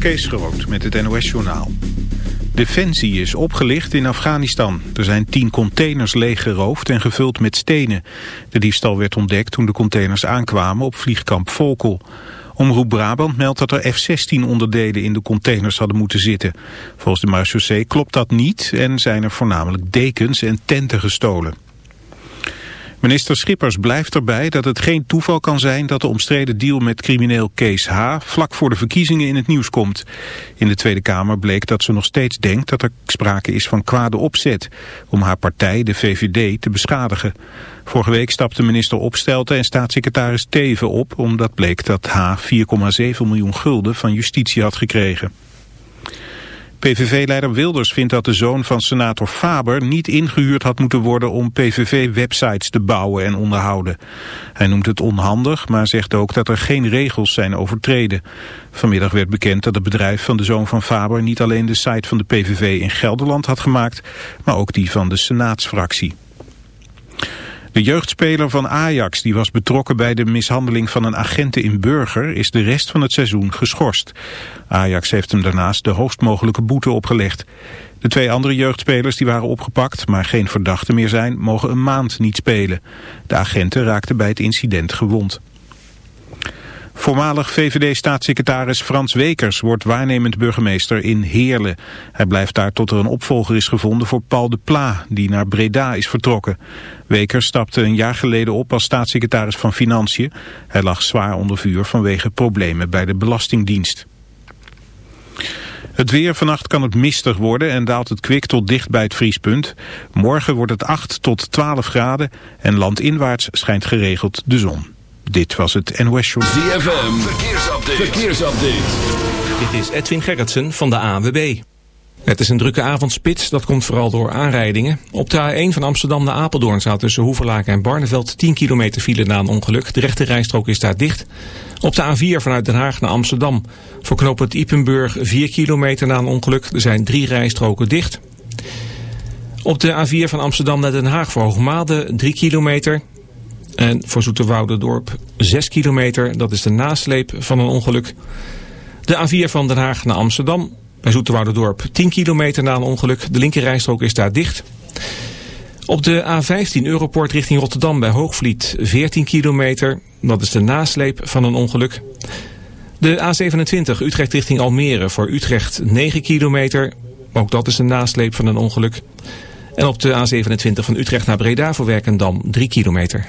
Kees Groot met het NOS-journaal. Defensie is opgelicht in Afghanistan. Er zijn tien containers leeggeroofd en gevuld met stenen. De diefstal werd ontdekt toen de containers aankwamen op vliegkamp Volkel. Omroep Brabant meldt dat er F-16 onderdelen in de containers hadden moeten zitten. Volgens de marechaussee klopt dat niet en zijn er voornamelijk dekens en tenten gestolen. Minister Schippers blijft erbij dat het geen toeval kan zijn dat de omstreden deal met crimineel Kees H. vlak voor de verkiezingen in het nieuws komt. In de Tweede Kamer bleek dat ze nog steeds denkt dat er sprake is van kwade opzet om haar partij, de VVD, te beschadigen. Vorige week stapte minister Opstelten en staatssecretaris Teven op omdat bleek dat H. 4,7 miljoen gulden van justitie had gekregen. PVV-leider Wilders vindt dat de zoon van senator Faber niet ingehuurd had moeten worden om PVV-websites te bouwen en onderhouden. Hij noemt het onhandig, maar zegt ook dat er geen regels zijn overtreden. Vanmiddag werd bekend dat het bedrijf van de zoon van Faber niet alleen de site van de PVV in Gelderland had gemaakt, maar ook die van de senaatsfractie. De jeugdspeler van Ajax, die was betrokken bij de mishandeling van een agente in Burger, is de rest van het seizoen geschorst. Ajax heeft hem daarnaast de hoogst mogelijke boete opgelegd. De twee andere jeugdspelers die waren opgepakt, maar geen verdachten meer zijn, mogen een maand niet spelen. De agenten raakten bij het incident gewond. Voormalig VVD-staatssecretaris Frans Wekers wordt waarnemend burgemeester in Heerlen. Hij blijft daar tot er een opvolger is gevonden voor Paul de Pla, die naar Breda is vertrokken. Wekers stapte een jaar geleden op als staatssecretaris van Financiën. Hij lag zwaar onder vuur vanwege problemen bij de Belastingdienst. Het weer vannacht kan het mistig worden en daalt het kwik tot dicht bij het vriespunt. Morgen wordt het 8 tot 12 graden en landinwaarts schijnt geregeld de zon. Dit was het NOS Show. ZFM, verkeersupdate. verkeersupdate. Dit is Edwin Gerritsen van de AWB. Het is een drukke avondspits, dat komt vooral door aanrijdingen. Op de A1 van Amsterdam naar Apeldoorn staat tussen Hoeverlaken en Barneveld 10 kilometer file na een ongeluk. De rechte rijstrook is daar dicht. Op de A4 vanuit Den Haag naar Amsterdam. Voor knooppunt Ipenburg 4 kilometer na een ongeluk. Er zijn drie rijstroken dicht. Op de A4 van Amsterdam naar Den Haag voor Hoogmade 3 kilometer. En voor Zoeterwoude-dorp 6 kilometer, dat is de nasleep van een ongeluk. De A4 van Den Haag naar Amsterdam, bij Zoeterwoude-dorp 10 kilometer na een ongeluk. De linkerrijstrook is daar dicht. Op de A15 Europort richting Rotterdam bij Hoogvliet 14 kilometer, dat is de nasleep van een ongeluk. De A27 Utrecht richting Almere voor Utrecht 9 kilometer, ook dat is de nasleep van een ongeluk. En op de A27 van Utrecht naar Breda voor Werkendam 3 kilometer.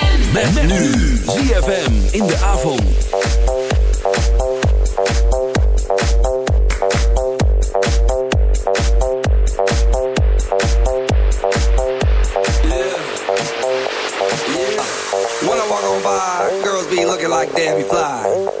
Met, nu. ZFM in de avond. When I walk on by, girls be looking like Debbie Fly.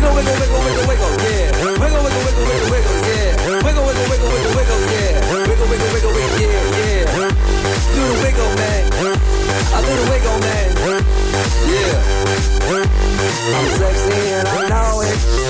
Wiggle, wiggle, wiggle, wiggle, wiggle, yeah. Wiggle, wiggle, wiggle, wiggle, wiggle, yeah. Wiggle, wiggle, wiggle, wiggle, wiggle, yeah. Wiggle, wiggle, wiggle, wiggle, yeah, yeah. Do the wiggle, man. Wiggle, man. Yeah. I'm sexy and I know it.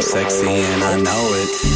Sexy and I know it.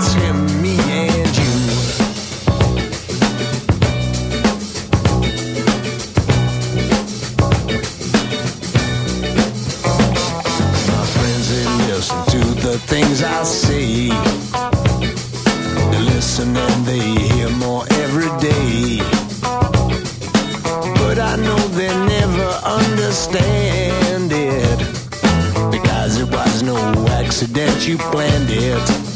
it. Because it was no accident, you planned it.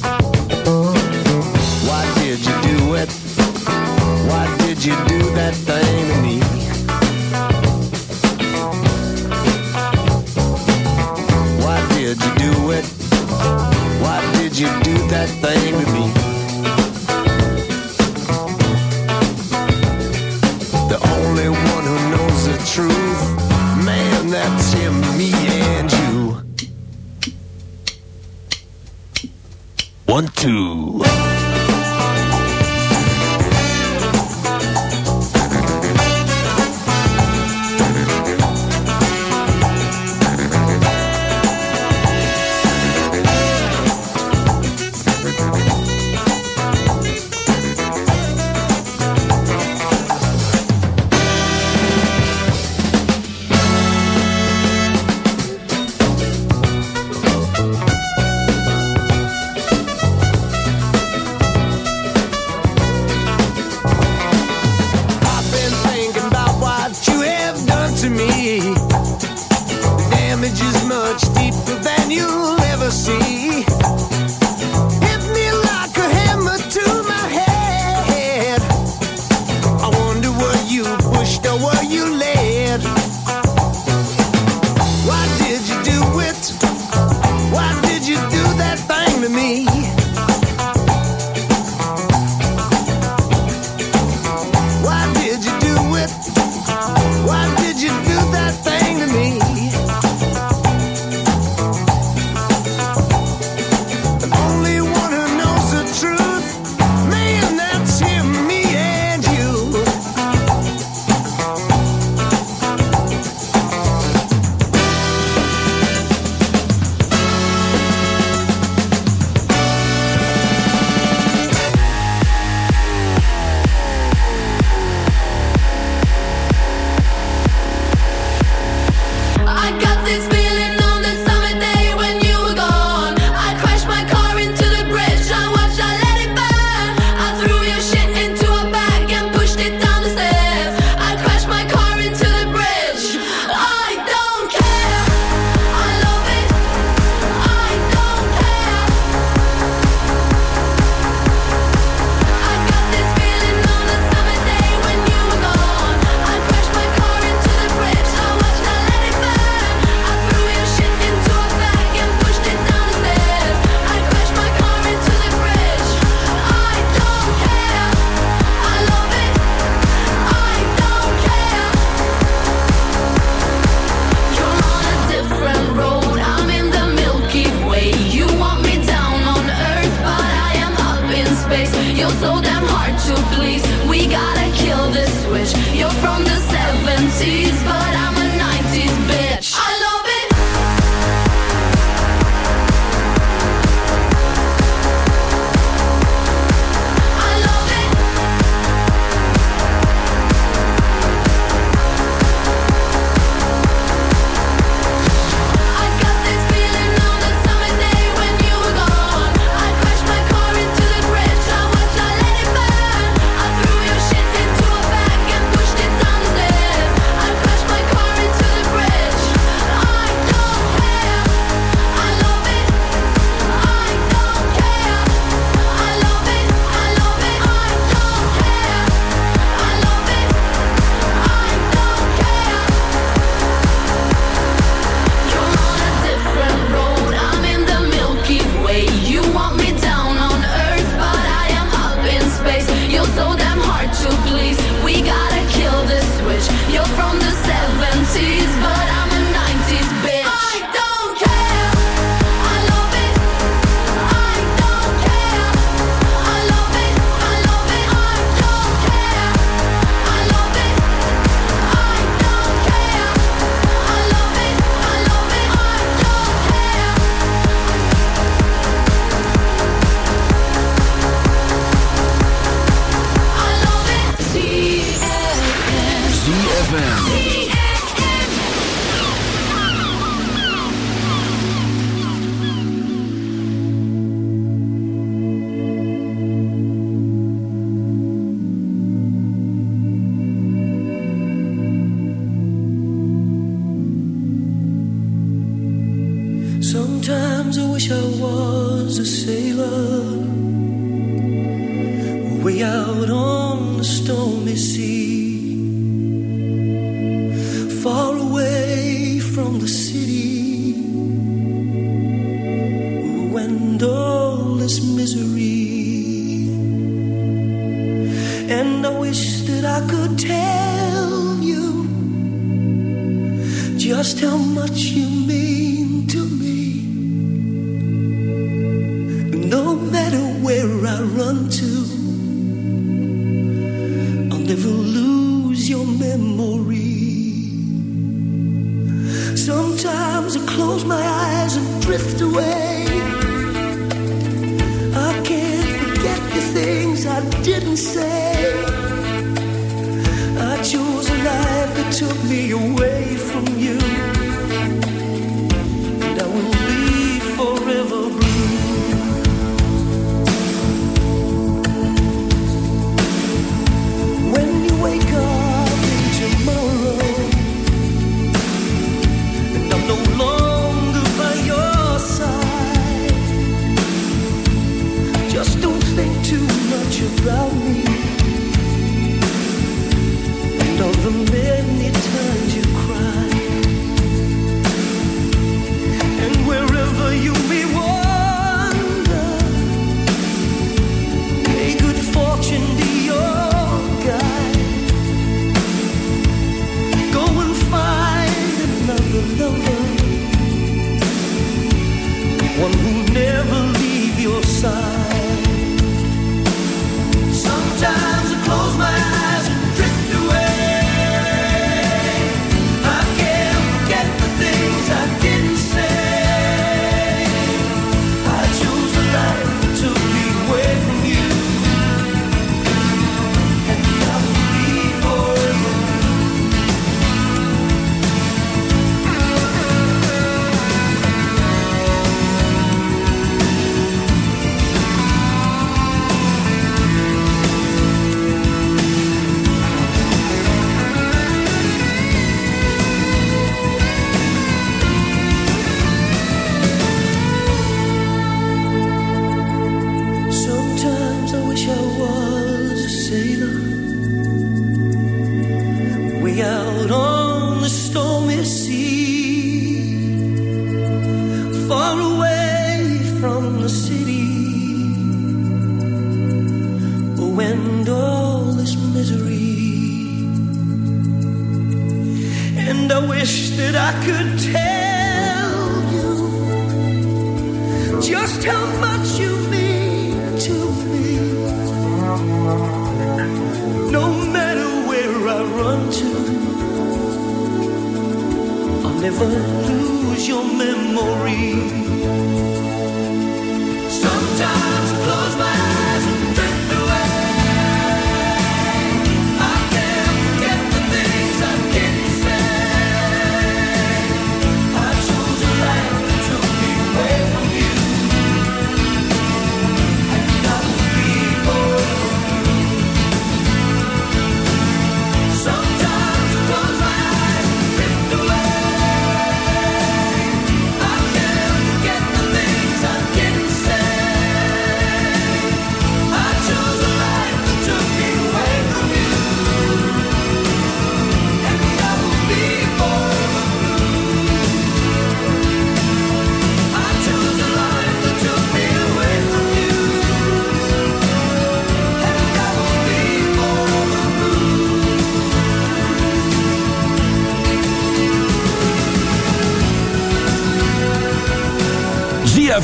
I'll never lose your memory.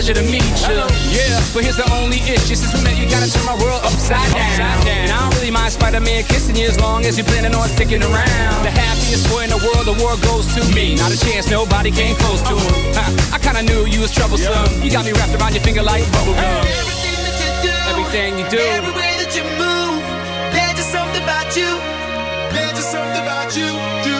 pleasure to meet you. Yeah, but here's the only issue. Since we met, you gotta turn my world upside down. Upside down. And I don't really mind Spider-Man kissing you as long as you're planning on sticking around. The happiest boy in the world, the world goes to me. Not a chance, nobody came close to him. Huh. I kinda knew you was troublesome. Yeah. You got me wrapped around your finger like bubblegum. Everything that you do, everything you do, every way that you move, there's just something about you. There's just something about you. Do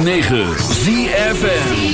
106.9 ZFN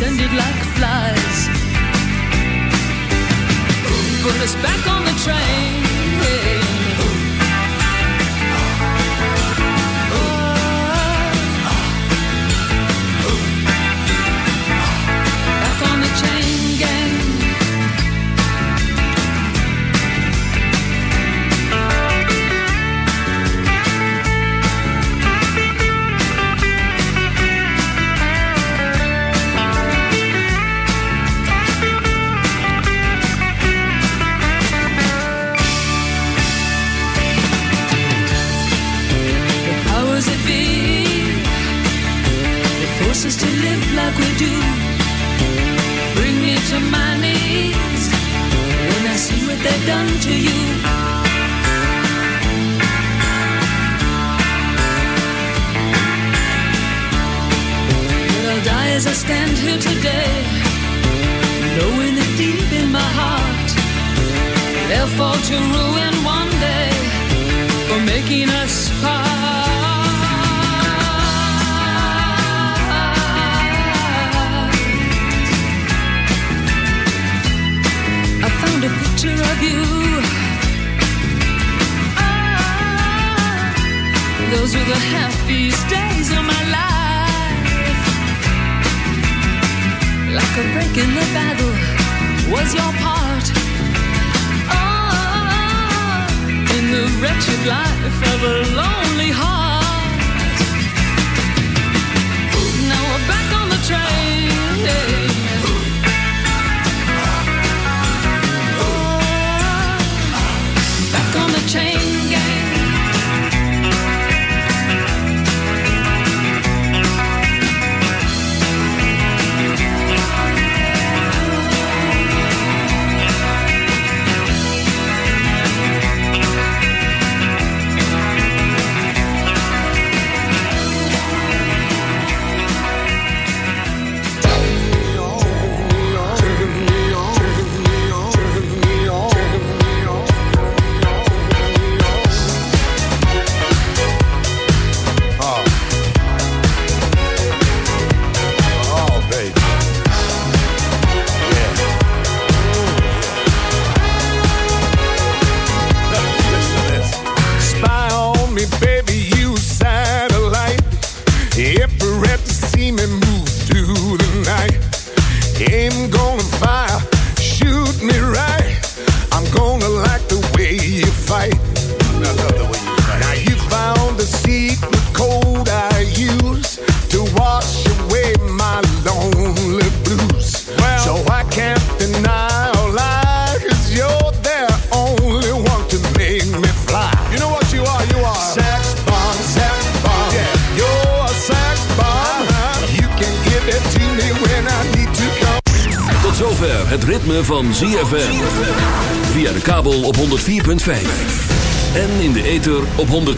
descended like life ever long.